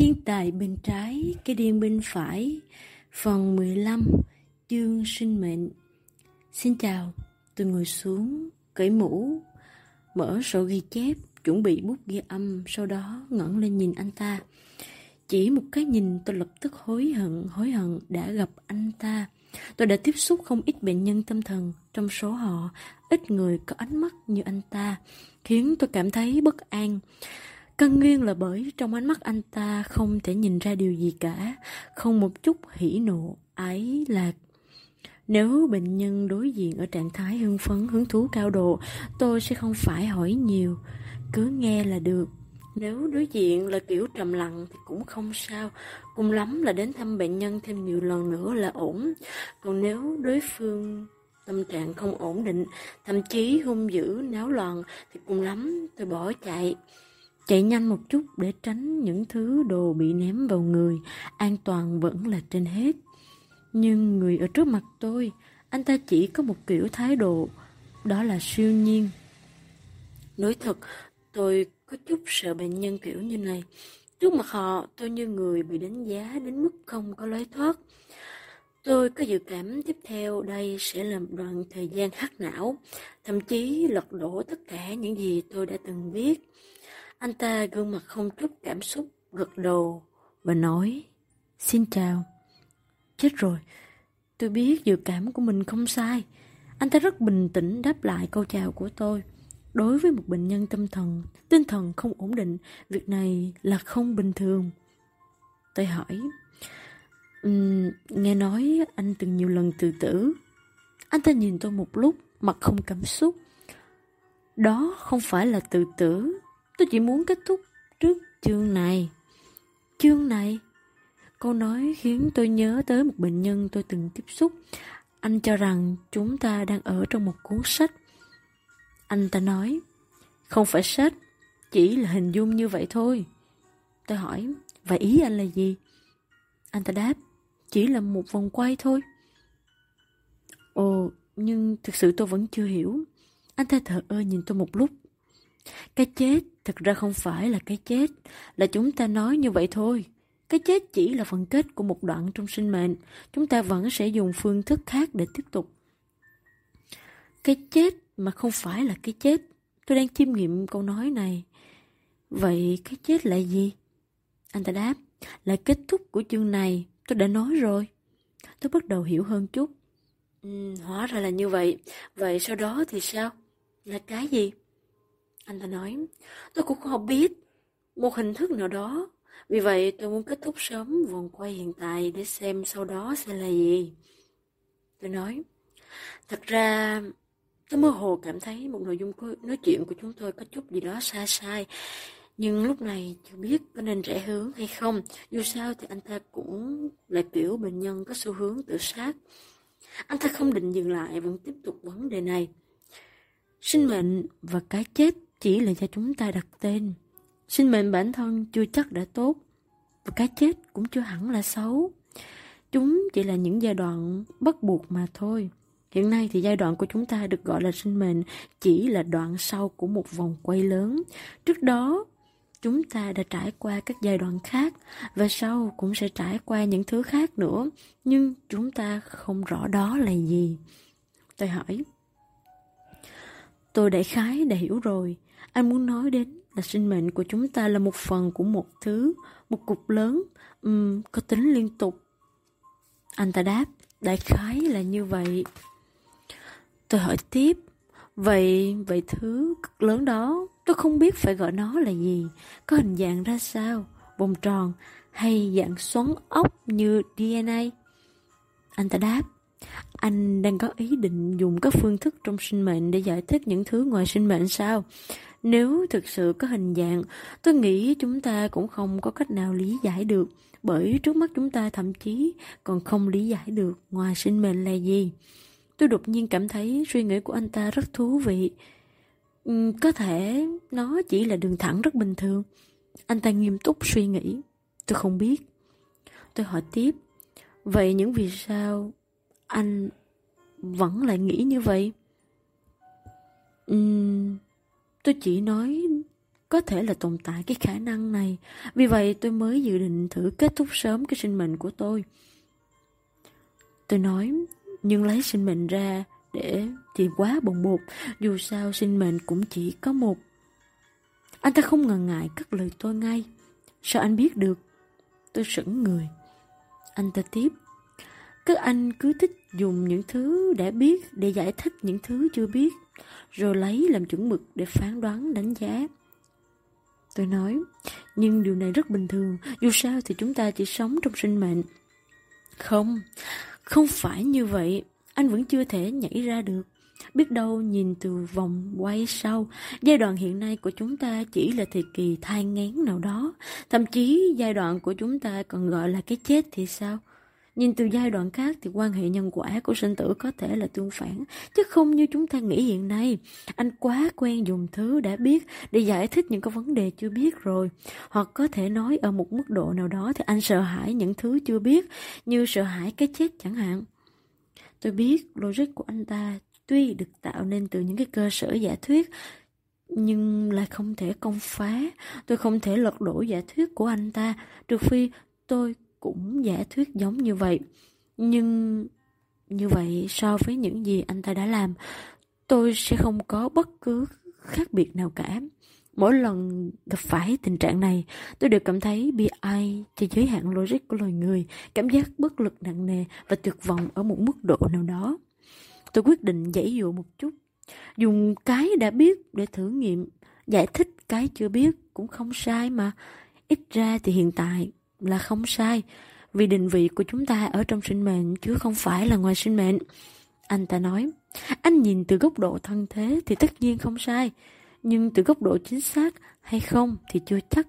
Thiên tài bên trái, cái điên bên phải. Phần 15 Chương sinh mệnh. Xin chào, tôi ngồi xuống, cởi mũ Mở sổ ghi chép, chuẩn bị bút ghi âm Sau đó ngẩng lên nhìn anh ta. Chỉ một cái nhìn tôi lập tức hối hận, hối hận đã gặp anh ta. Tôi đã tiếp xúc không ít bệnh nhân tâm thần Trong số họ, ít người có ánh mắt như anh ta Khiến tôi cảm thấy bất an. Căn nguyên là bởi trong ánh mắt anh ta không thể nhìn ra điều gì cả, không một chút hỉ nộ, ái lạc. Nếu bệnh nhân đối diện ở trạng thái hưng phấn, hứng thú cao độ, tôi sẽ không phải hỏi nhiều, cứ nghe là được. Nếu đối diện là kiểu trầm lặng thì cũng không sao, cùng lắm là đến thăm bệnh nhân thêm nhiều lần nữa là ổn. Còn nếu đối phương tâm trạng không ổn định, thậm chí hung dữ, náo loạn thì cùng lắm tôi bỏ chạy. Chạy nhanh một chút để tránh những thứ đồ bị ném vào người, an toàn vẫn là trên hết. Nhưng người ở trước mặt tôi, anh ta chỉ có một kiểu thái độ, đó là siêu nhiên. Nói thật, tôi có chút sợ bệnh nhân kiểu như này. Trước mặt họ, tôi như người bị đánh giá đến mức không có lối thoát. Tôi có dự cảm tiếp theo đây sẽ là một đoạn thời gian hắc não, thậm chí lật đổ tất cả những gì tôi đã từng viết. Anh ta gương mặt không chút cảm xúc, gật đầu và nói Xin chào. Chết rồi, tôi biết dự cảm của mình không sai. Anh ta rất bình tĩnh đáp lại câu chào của tôi. Đối với một bệnh nhân tâm thần, tinh thần không ổn định, việc này là không bình thường. Tôi hỏi, um, nghe nói anh từng nhiều lần tự tử. Anh ta nhìn tôi một lúc, mặt không cảm xúc. Đó không phải là tự tử, Tôi chỉ muốn kết thúc trước chương này. Chương này? Câu nói khiến tôi nhớ tới một bệnh nhân tôi từng tiếp xúc. Anh cho rằng chúng ta đang ở trong một cuốn sách. Anh ta nói, không phải sách, chỉ là hình dung như vậy thôi. Tôi hỏi, và ý anh là gì? Anh ta đáp, chỉ là một vòng quay thôi. Ồ, nhưng thực sự tôi vẫn chưa hiểu. Anh ta thở ơ nhìn tôi một lúc. Cái chết thực ra không phải là cái chết, là chúng ta nói như vậy thôi. Cái chết chỉ là phần kết của một đoạn trong sinh mệnh, chúng ta vẫn sẽ dùng phương thức khác để tiếp tục. Cái chết mà không phải là cái chết, tôi đang chiêm nghiệm câu nói này. Vậy cái chết là gì? Anh ta đáp, là kết thúc của chương này, tôi đã nói rồi. Tôi bắt đầu hiểu hơn chút. Ừ, hóa ra là như vậy, vậy sau đó thì sao? Là cái gì? Anh ta nói, tôi cũng không biết một hình thức nào đó. Vì vậy tôi muốn kết thúc sớm vòng quay hiện tại để xem sau đó sẽ là gì. Tôi nói, thật ra tôi mơ hồ cảm thấy một nội dung nói chuyện của chúng tôi có chút gì đó sai sai. Nhưng lúc này chưa biết có nên rẽ hướng hay không. Dù sao thì anh ta cũng là kiểu bệnh nhân có xu hướng tự sát. Anh ta không định dừng lại vẫn tiếp tục vấn đề này. Sinh mệnh và cái chết chỉ là do chúng ta đặt tên. Sinh mệnh bản thân chưa chắc đã tốt, và cái chết cũng chưa hẳn là xấu. Chúng chỉ là những giai đoạn bắt buộc mà thôi. Hiện nay thì giai đoạn của chúng ta được gọi là sinh mệnh chỉ là đoạn sau của một vòng quay lớn. Trước đó, chúng ta đã trải qua các giai đoạn khác và sau cũng sẽ trải qua những thứ khác nữa, nhưng chúng ta không rõ đó là gì. Tôi hỏi, tôi đại khái đã hiểu rồi, anh muốn nói đến là sinh mệnh của chúng ta là một phần của một thứ, một cục lớn, um, có tính liên tục. Anh ta đáp, đại khái là như vậy. Tôi hỏi tiếp, vậy, vậy thứ cực lớn đó, tôi không biết phải gọi nó là gì, có hình dạng ra sao, vòng tròn hay dạng xoắn ốc như DNA? Anh ta đáp, anh đang có ý định dùng các phương thức trong sinh mệnh để giải thích những thứ ngoài sinh mệnh sao? Nếu thực sự có hình dạng, tôi nghĩ chúng ta cũng không có cách nào lý giải được, bởi trước mắt chúng ta thậm chí còn không lý giải được ngoài sinh mệnh là gì. Tôi đột nhiên cảm thấy suy nghĩ của anh ta rất thú vị. Ừ, có thể nó chỉ là đường thẳng rất bình thường. Anh ta nghiêm túc suy nghĩ. Tôi không biết. Tôi hỏi tiếp. Vậy những vì sao anh vẫn lại nghĩ như vậy? Uhm, Tôi chỉ nói có thể là tồn tại cái khả năng này. Vì vậy tôi mới dự định thử kết thúc sớm cái sinh mệnh của tôi. Tôi nói, nhưng lấy sinh mệnh ra để thì quá bồng bột, dù sao sinh mệnh cũng chỉ có một. Anh ta không ngần ngại cắt lời tôi ngay. Sao anh biết được? Tôi sững người. Anh ta tiếp. Các anh cứ thích dùng những thứ đã biết để giải thích những thứ chưa biết, rồi lấy làm chuẩn mực để phán đoán đánh giá. Tôi nói, nhưng điều này rất bình thường, dù sao thì chúng ta chỉ sống trong sinh mệnh. Không, không phải như vậy, anh vẫn chưa thể nhảy ra được. Biết đâu nhìn từ vòng quay sau, giai đoạn hiện nay của chúng ta chỉ là thời kỳ thai ngán nào đó. Thậm chí giai đoạn của chúng ta còn gọi là cái chết thì sao? Nhìn từ giai đoạn khác thì quan hệ nhân quả của sinh tử có thể là tương phản, chứ không như chúng ta nghĩ hiện nay. Anh quá quen dùng thứ đã biết để giải thích những cái vấn đề chưa biết rồi. Hoặc có thể nói ở một mức độ nào đó thì anh sợ hãi những thứ chưa biết, như sợ hãi cái chết chẳng hạn. Tôi biết logic của anh ta tuy được tạo nên từ những cái cơ sở giả thuyết, nhưng lại không thể công phá. Tôi không thể lật đổ giả thuyết của anh ta, trừ phi tôi cũng giả thuyết giống như vậy. Nhưng như vậy so với những gì anh ta đã làm, tôi sẽ không có bất cứ khác biệt nào cả. Mỗi lần gặp phải tình trạng này, tôi đều cảm thấy bi ai cho giới hạn logic của loài người, cảm giác bất lực nặng nề và tuyệt vọng ở một mức độ nào đó. Tôi quyết định giải dụ một chút, dùng cái đã biết để thử nghiệm, giải thích cái chưa biết cũng không sai mà. Ít ra thì hiện tại là không sai, vì định vị của chúng ta ở trong sinh mệnh chứ không phải là ngoài sinh mệnh. Anh ta nói, anh nhìn từ góc độ thân thế thì tất nhiên không sai, nhưng từ góc độ chính xác hay không thì chưa chắc.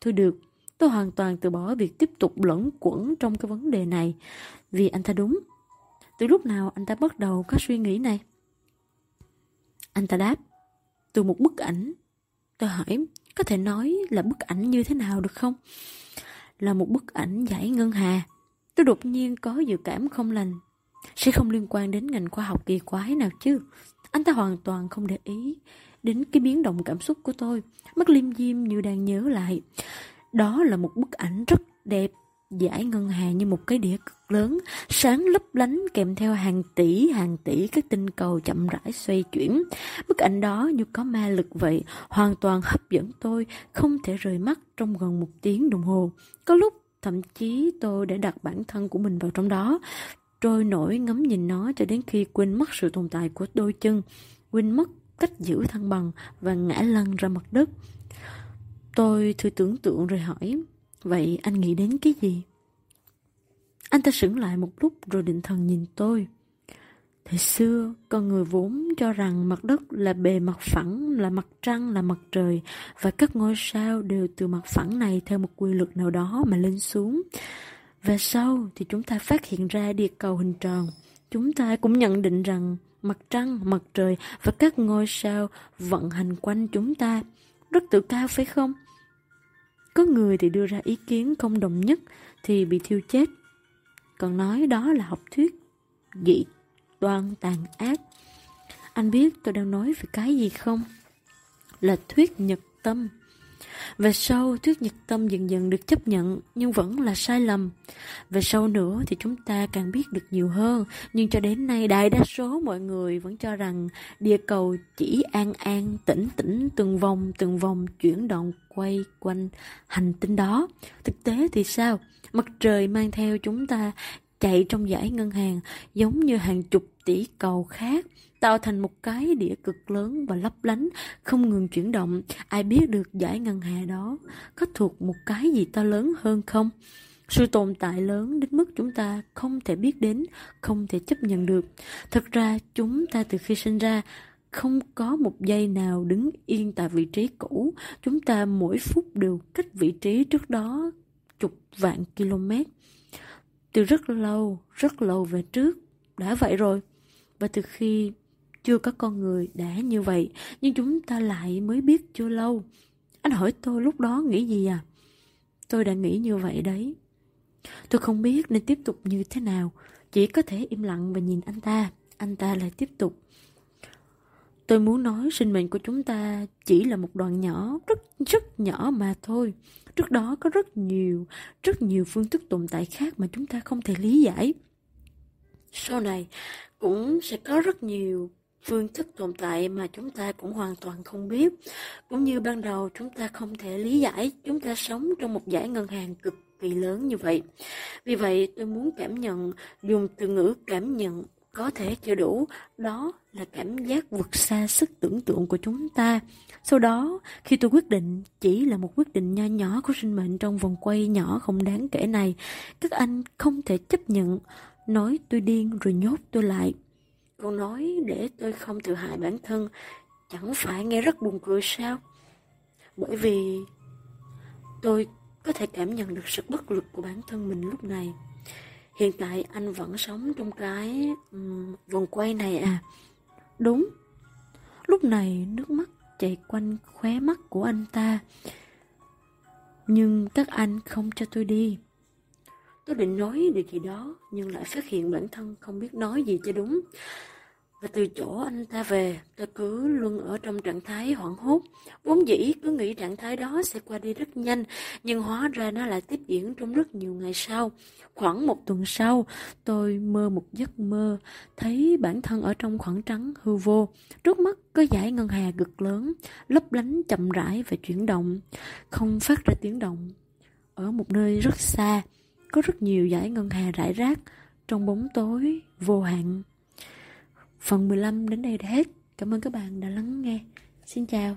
Thôi được, tôi hoàn toàn từ bỏ việc tiếp tục lẫn quẩn trong cái vấn đề này, vì anh ta đúng. Từ lúc nào anh ta bắt đầu có suy nghĩ này? Anh ta đáp, từ một bức ảnh. Tôi hỏi, có thể nói là bức ảnh như thế nào được không? Là một bức ảnh giải ngân hà. Tôi đột nhiên có dự cảm không lành. Sẽ không liên quan đến ngành khoa học kỳ quái nào chứ. Anh ta hoàn toàn không để ý đến cái biến động cảm xúc của tôi. Mắt liêm diêm như đang nhớ lại. Đó là một bức ảnh rất đẹp, giải ngân hà như một cái đĩa cực lớn, sáng lấp lánh kèm theo hàng tỷ hàng tỷ các tinh cầu chậm rãi xoay chuyển. Bức ảnh đó như có ma lực vậy, hoàn toàn hấp dẫn tôi, không thể rời mắt trong gần một tiếng đồng hồ. Có lúc thậm chí tôi đã đặt bản thân của mình vào trong đó, trôi nổi ngắm nhìn nó cho đến khi quên mất sự tồn tại của đôi chân, quên mất cách giữ thăng bằng và ngã lăn ra mặt đất. Tôi thử tưởng tượng rồi hỏi, vậy anh nghĩ đến cái gì? Anh ta sững lại một lúc rồi định thần nhìn tôi. Thời xưa, con người vốn cho rằng mặt đất là bề mặt phẳng, là mặt trăng, là mặt trời, và các ngôi sao đều từ mặt phẳng này theo một quy luật nào đó mà lên xuống. Và sau thì chúng ta phát hiện ra địa cầu hình tròn. Chúng ta cũng nhận định rằng mặt trăng, mặt trời và các ngôi sao vận hành quanh chúng ta. Rất tự cao phải không? Có người thì đưa ra ý kiến không đồng nhất thì bị thiêu chết. Còn nói đó là học thuyết, dị đoan tàn ác. Anh biết tôi đang nói về cái gì không? Là thuyết nhật tâm. Về sau, thuyết nhật tâm dần dần được chấp nhận nhưng vẫn là sai lầm. Về sau nữa thì chúng ta càng biết được nhiều hơn, nhưng cho đến nay đại đa số mọi người vẫn cho rằng địa cầu chỉ an an, tĩnh tĩnh từng vòng từng vòng chuyển động quay quanh hành tinh đó. Thực tế thì sao? Mặt trời mang theo chúng ta chạy trong dải ngân hàng giống như hàng chục tỷ cầu khác tạo thành một cái đĩa cực lớn và lấp lánh, không ngừng chuyển động. Ai biết được giải ngân hà đó có thuộc một cái gì to lớn hơn không? Sự tồn tại lớn đến mức chúng ta không thể biết đến, không thể chấp nhận được. Thật ra chúng ta từ khi sinh ra không có một giây nào đứng yên tại vị trí cũ. Chúng ta mỗi phút đều cách vị trí trước đó chục vạn km. Từ rất lâu, rất lâu về trước, đã vậy rồi. Và từ khi chưa có con người đã như vậy, nhưng chúng ta lại mới biết chưa lâu. Anh hỏi tôi lúc đó nghĩ gì à? Tôi đã nghĩ như vậy đấy. Tôi không biết nên tiếp tục như thế nào, chỉ có thể im lặng và nhìn anh ta. Anh ta lại tiếp tục. Tôi muốn nói sinh mệnh của chúng ta chỉ là một đoạn nhỏ, rất rất nhỏ mà thôi. Trước đó có rất nhiều, rất nhiều phương thức tồn tại khác mà chúng ta không thể lý giải. Sau này cũng sẽ có rất nhiều phương thức tồn tại mà chúng ta cũng hoàn toàn không biết. Cũng như ban đầu chúng ta không thể lý giải chúng ta sống trong một giải ngân hàng cực kỳ lớn như vậy. Vì vậy tôi muốn cảm nhận, dùng từ ngữ cảm nhận có thể chưa đủ, đó là cảm giác vượt xa sức tưởng tượng của chúng ta. Sau đó, khi tôi quyết định chỉ là một quyết định nho nhỏ của sinh mệnh trong vòng quay nhỏ không đáng kể này, các anh không thể chấp nhận, nói tôi điên rồi nhốt tôi lại. Câu nói để tôi không tự hại bản thân, chẳng phải nghe rất buồn cười sao? Bởi vì tôi có thể cảm nhận được sự bất lực của bản thân mình lúc này. Hiện tại anh vẫn sống trong cái um, vòng quay này à? Đúng. Lúc này nước mắt chạy quanh khóe mắt của anh ta. Nhưng các anh không cho tôi đi. Tôi định nói điều gì đó nhưng lại phát hiện bản thân không biết nói gì cho đúng. Và từ chỗ anh ta về, tôi cứ luôn ở trong trạng thái hoảng hốt. Vốn dĩ cứ nghĩ trạng thái đó sẽ qua đi rất nhanh, nhưng hóa ra nó lại tiếp diễn trong rất nhiều ngày sau. Khoảng một tuần sau, tôi mơ một giấc mơ, thấy bản thân ở trong khoảng trắng hư vô. Trước mắt có dải ngân hà cực lớn, lấp lánh chậm rãi và chuyển động, không phát ra tiếng động. Ở một nơi rất xa, có rất nhiều dải ngân hà rải rác, trong bóng tối vô hạn. Phần 15 đến đây đã hết. Cảm ơn các bạn đã lắng nghe. Xin chào.